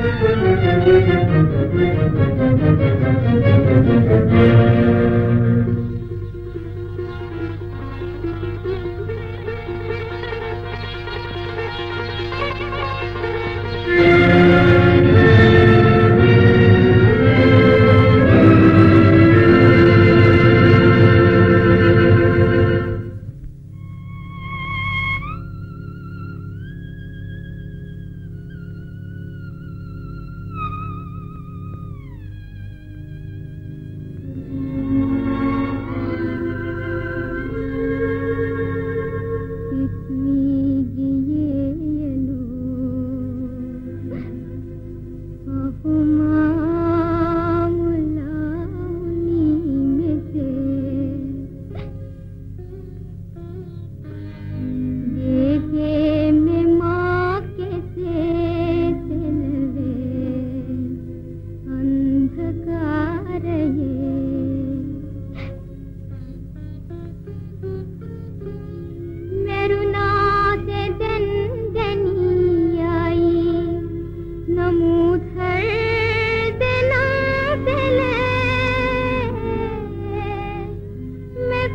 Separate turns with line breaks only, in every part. Thank you.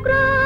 cry.